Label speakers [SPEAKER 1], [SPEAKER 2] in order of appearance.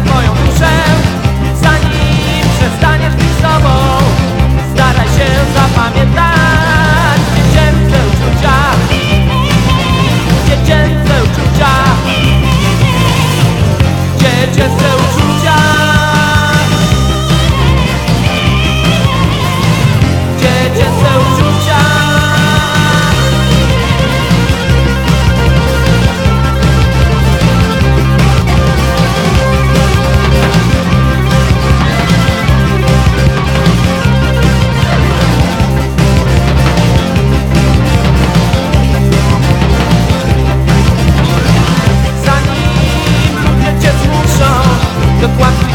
[SPEAKER 1] twoją duszę. Zanim przestaniesz być sobą Staraj się zapamiętać Dziecięce uczucia. Dziecięce uczucia. Dziecięce Zanim ludzie